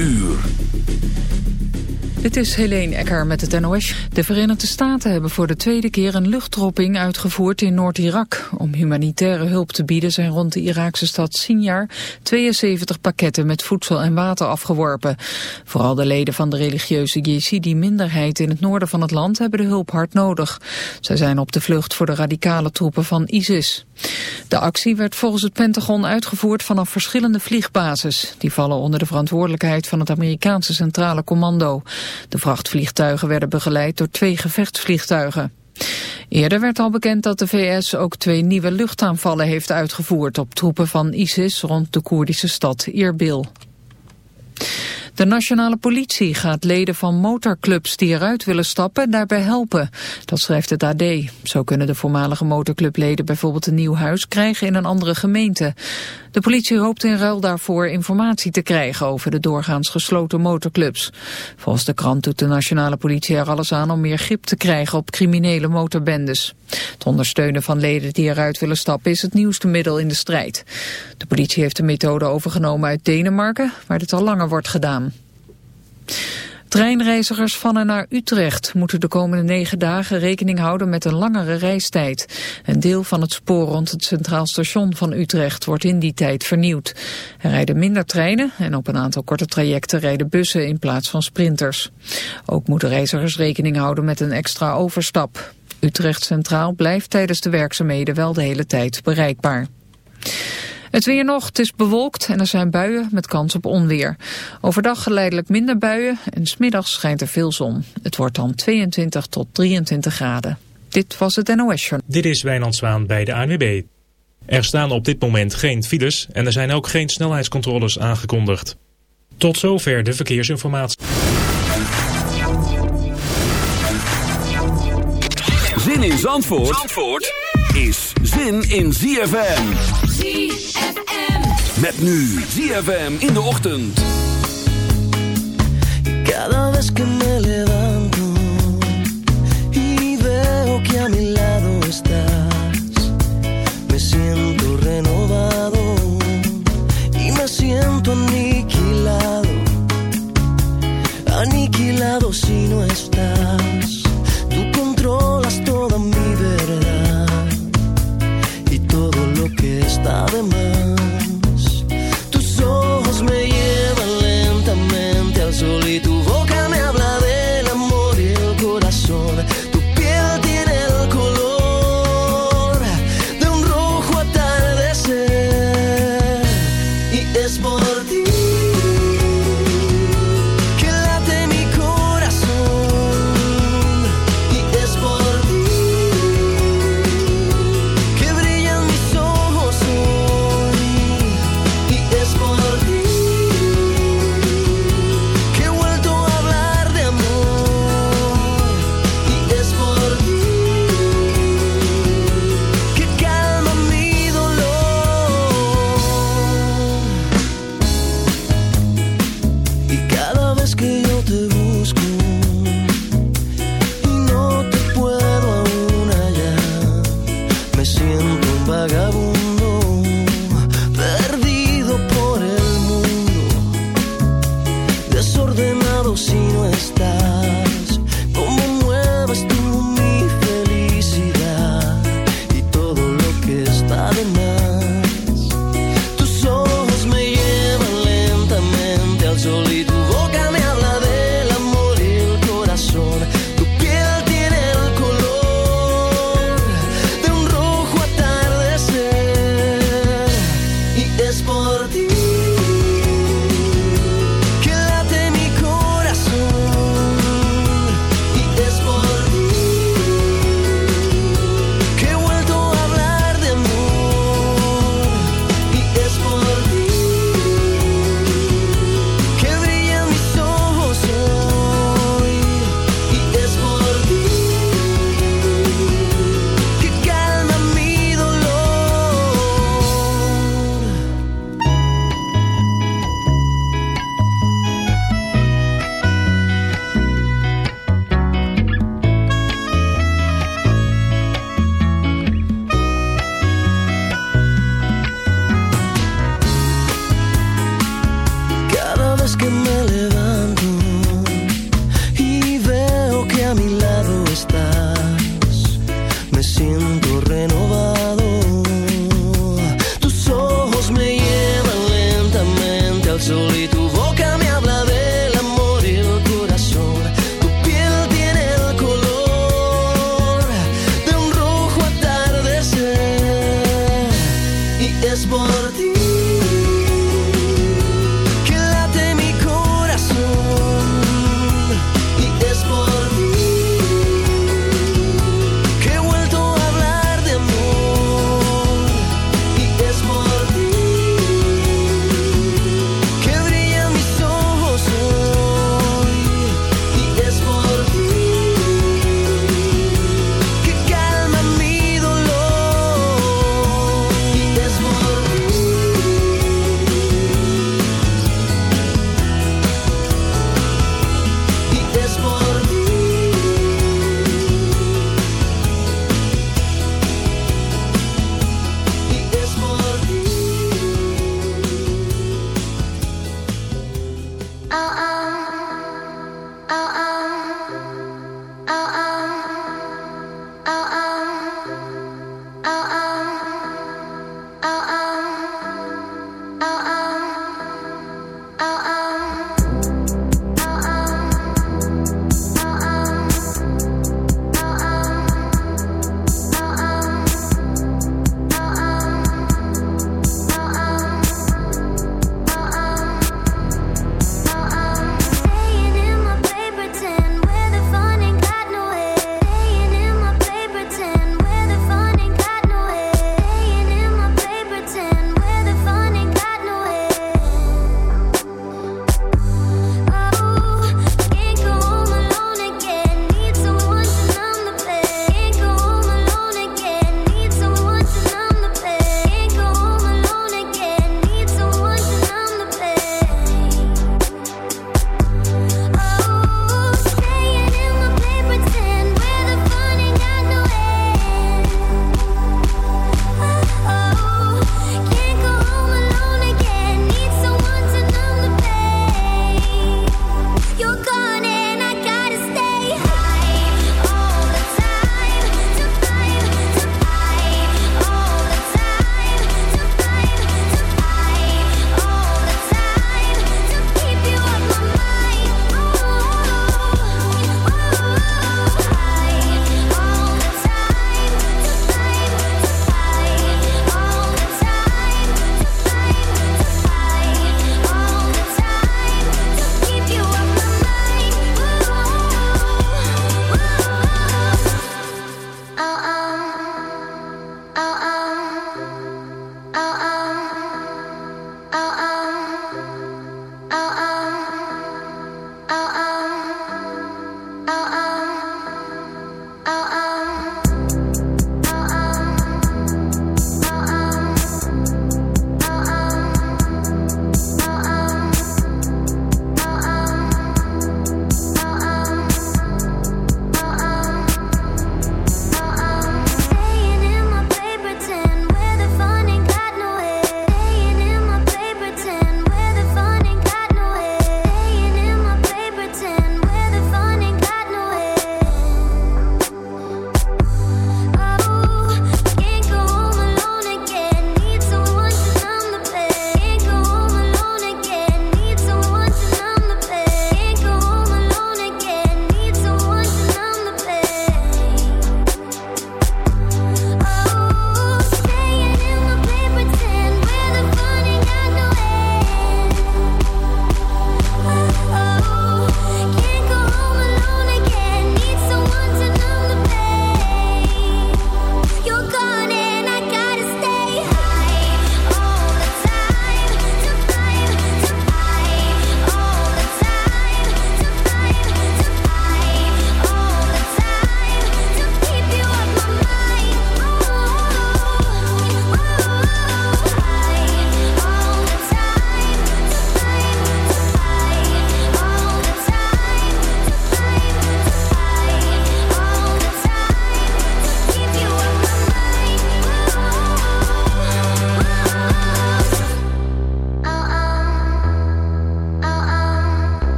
uur. Dit is Helene Ecker met het NOS. De Verenigde Staten hebben voor de tweede keer een luchtdropping uitgevoerd in Noord-Irak. Om humanitaire hulp te bieden zijn rond de Iraakse stad Sinjar 72 pakketten met voedsel en water afgeworpen. Vooral de leden van de religieuze Jezidi-minderheid in het noorden van het land hebben de hulp hard nodig. Zij zijn op de vlucht voor de radicale troepen van ISIS. De actie werd volgens het Pentagon uitgevoerd vanaf verschillende vliegbases. Die vallen onder de verantwoordelijkheid van het Amerikaanse Centrale Commando. De vrachtvliegtuigen werden begeleid door twee gevechtsvliegtuigen. Eerder werd al bekend dat de VS ook twee nieuwe luchtaanvallen heeft uitgevoerd op troepen van ISIS rond de Koerdische stad Irbil. De nationale politie gaat leden van motorclubs die eruit willen stappen daarbij helpen. Dat schrijft het AD. Zo kunnen de voormalige motorclubleden bijvoorbeeld een nieuw huis krijgen in een andere gemeente. De politie hoopt in ruil daarvoor informatie te krijgen over de doorgaans gesloten motorclubs. Volgens de krant doet de nationale politie er alles aan om meer grip te krijgen op criminele motorbendes. Het ondersteunen van leden die eruit willen stappen is het nieuwste middel in de strijd. De politie heeft de methode overgenomen uit Denemarken, waar dit al langer wordt gedaan. Treinreizigers van en naar Utrecht moeten de komende negen dagen rekening houden met een langere reistijd. Een deel van het spoor rond het Centraal Station van Utrecht wordt in die tijd vernieuwd. Er rijden minder treinen en op een aantal korte trajecten rijden bussen in plaats van sprinters. Ook moeten reizigers rekening houden met een extra overstap. Utrecht Centraal blijft tijdens de werkzaamheden wel de hele tijd bereikbaar. Het weer nog, het is bewolkt en er zijn buien met kans op onweer. Overdag geleidelijk minder buien en smiddags schijnt er veel zon. Het wordt dan 22 tot 23 graden. Dit was het NOS Journal. Dit is Wijnand Zwaan bij de ANWB. Er staan op dit moment geen files en er zijn ook geen snelheidscontroles aangekondigd. Tot zover de verkeersinformatie. Zin in Zandvoort, Zandvoort? Is zin in ZFM. ZFM. Met nu ZFM in de ochtend. Cada vez que me levanto y veo que a mi lado estás, me siento renovado y me siento aniquilado, aniquilado si no estás. Tú controlas toda mi remember desordenado si no estás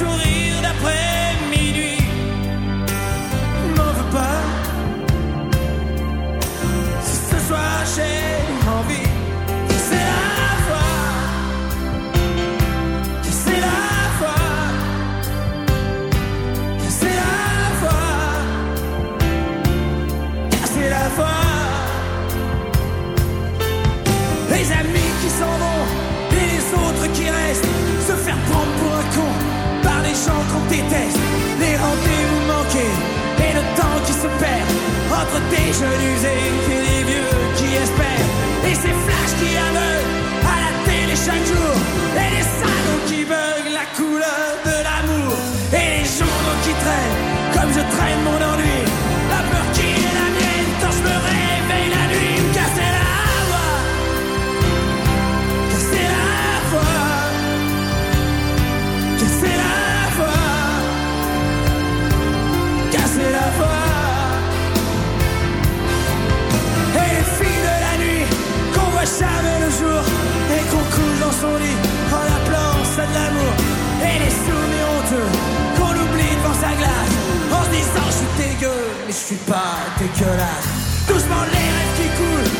sourire d'après. Qu'on déteste. Les rendez-vous manqués et le temps qui se perd entre des jeunes usés et des vieux qui espèrent. Et ces flashs qui aveuglent son lit en appelant ça de l'amour. Et les soumis honteux qu'on oublie devant sa glace en se disant je suis dégueu mais je suis pas dégueulasse. Doucement les rêves qui coulent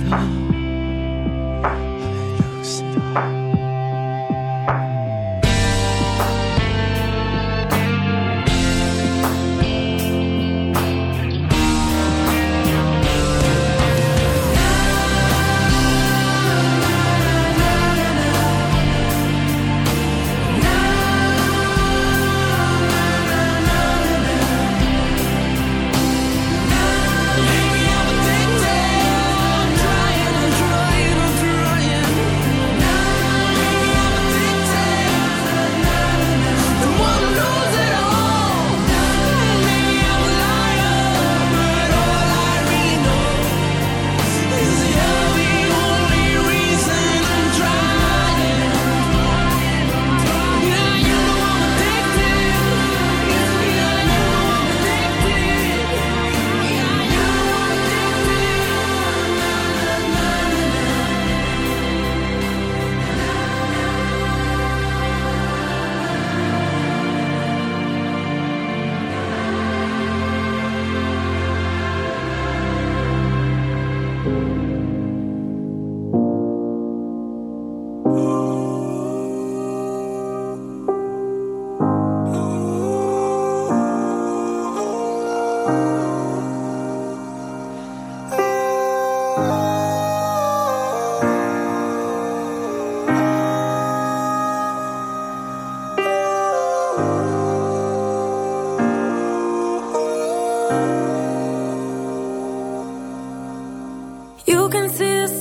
知道。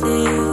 see you.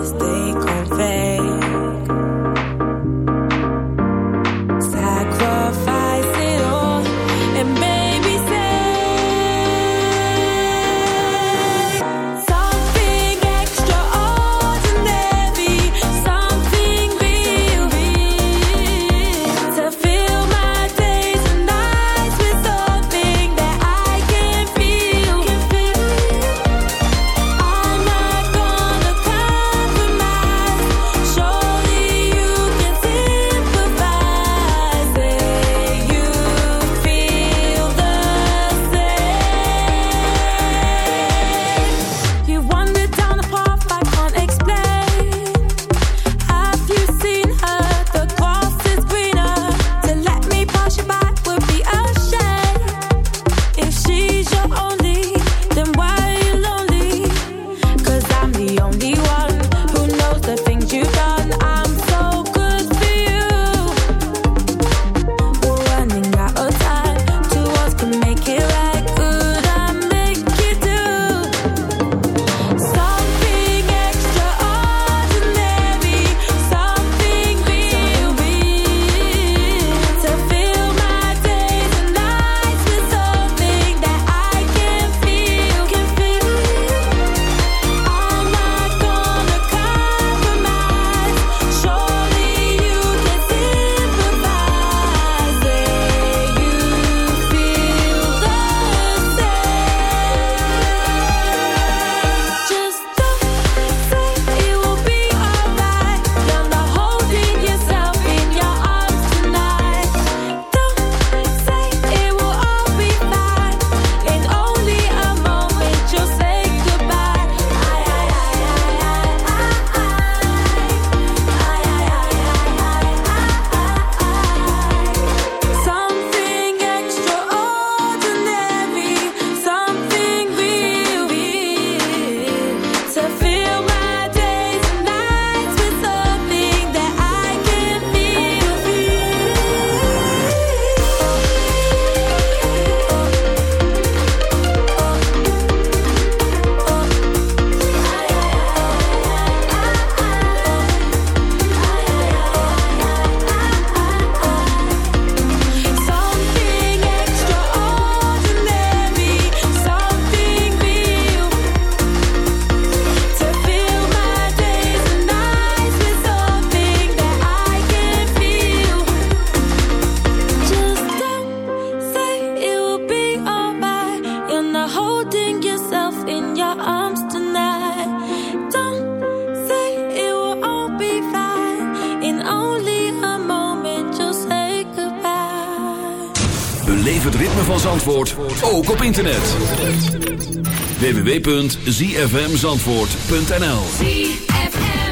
www.zfmzandvoort.nl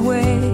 way.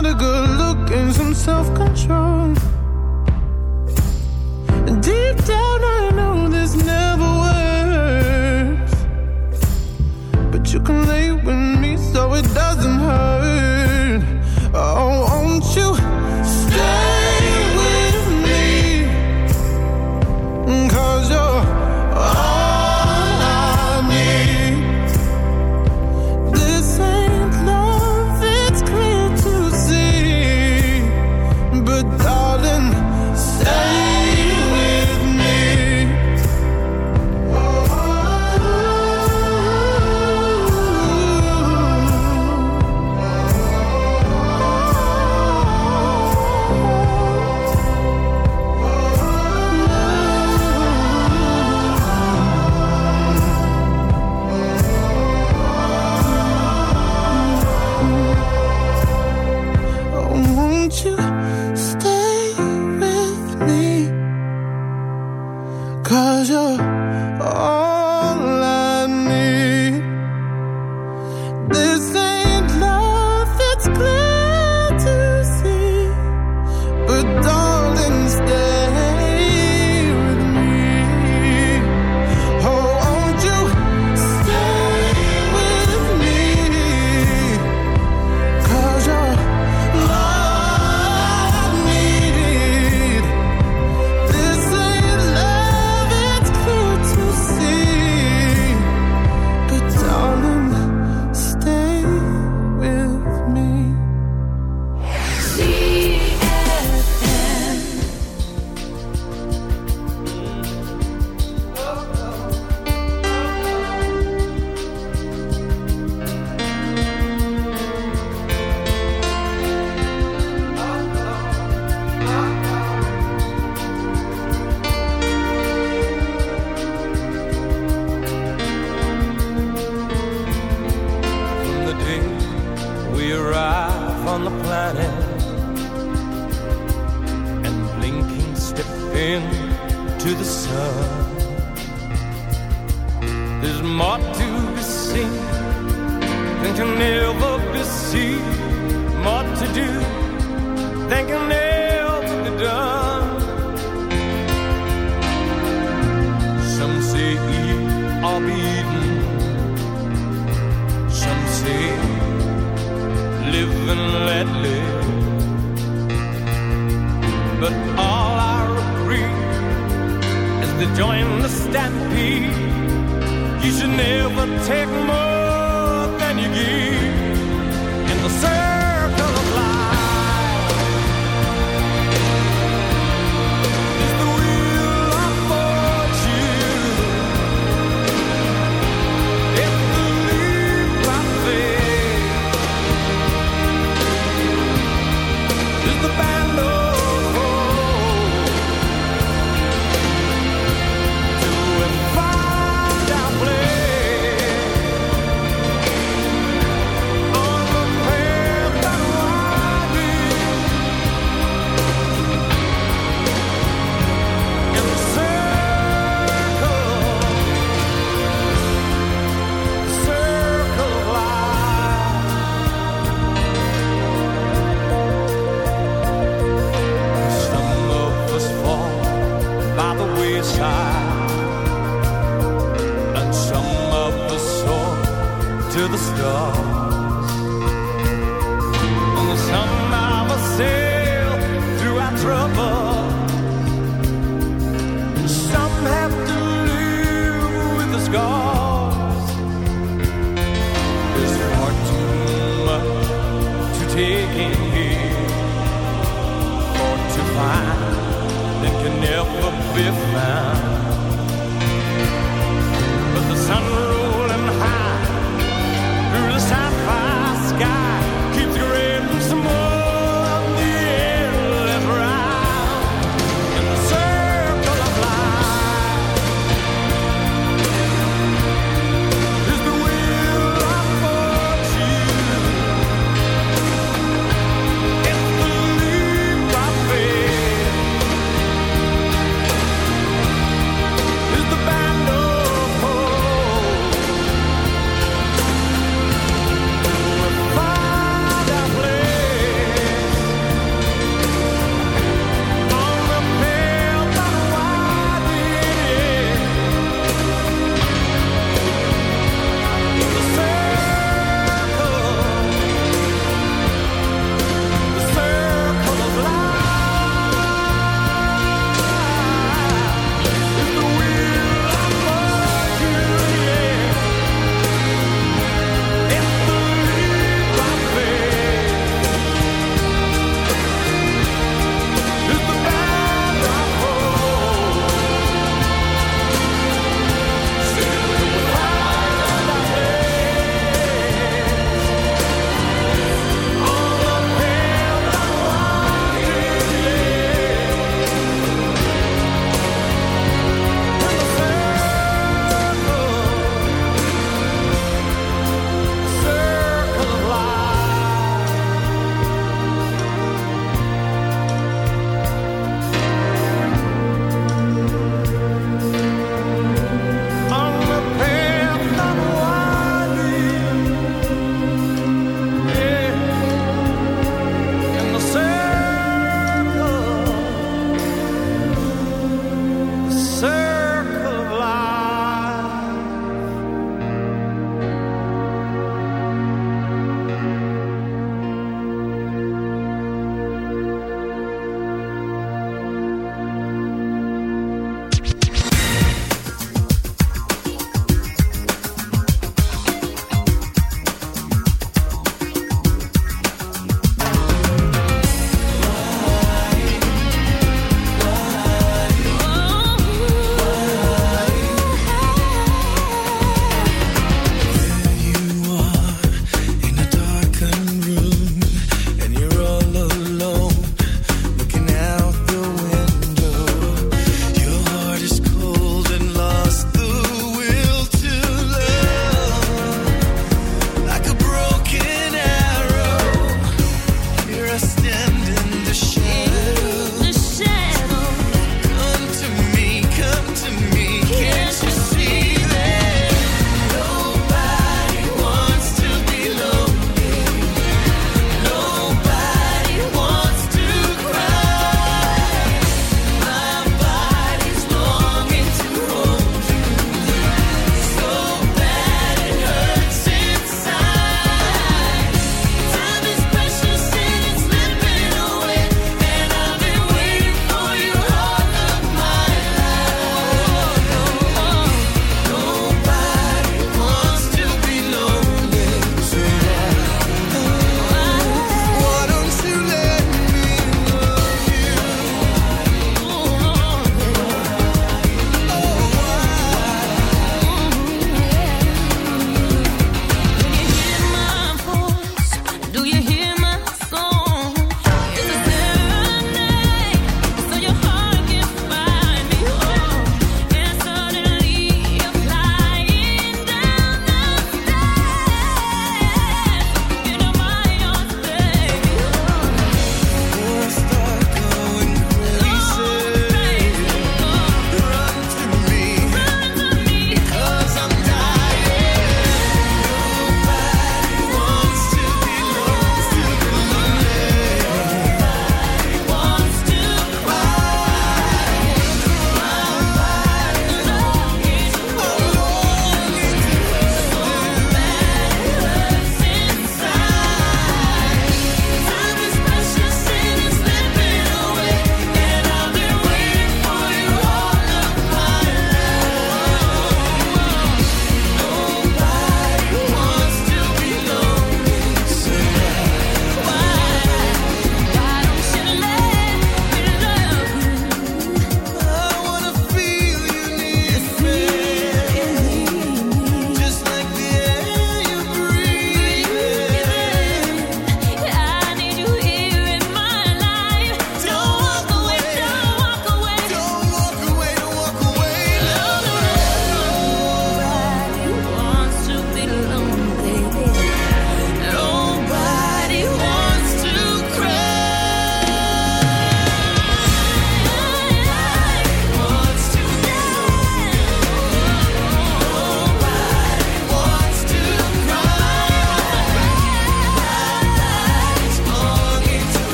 Not a good look and some self control.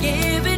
give it